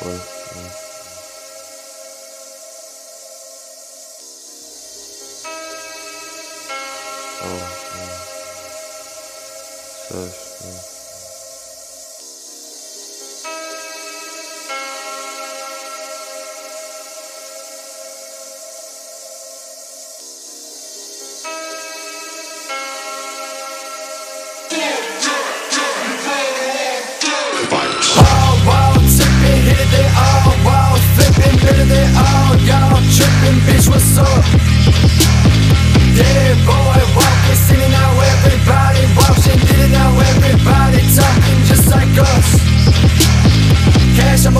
Oh. Sache, ouais.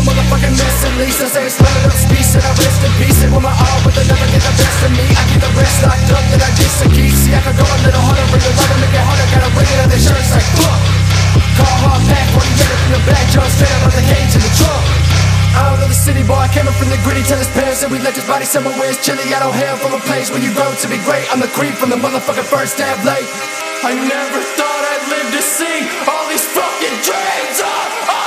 Motherfucking mess at least. I say it's it up, speech, and I rest in peace. And with my all, but they never get the best of me. I keep the rest locked up, then I get some keys. See, I could go a little harder, bring it harder, make it harder. Gotta bring it on their shirts like fuck. Call hard pack, 40 minutes from the back, jump straight out of the cage in the trunk. Don't know the city boy, I came up from the gritty tell his parents that we left his body somewhere where it's chilly. I don't hail from a place where you grow to be great. I'm the creep from the motherfucking first damn late. I never thought I'd live to see oh, oh.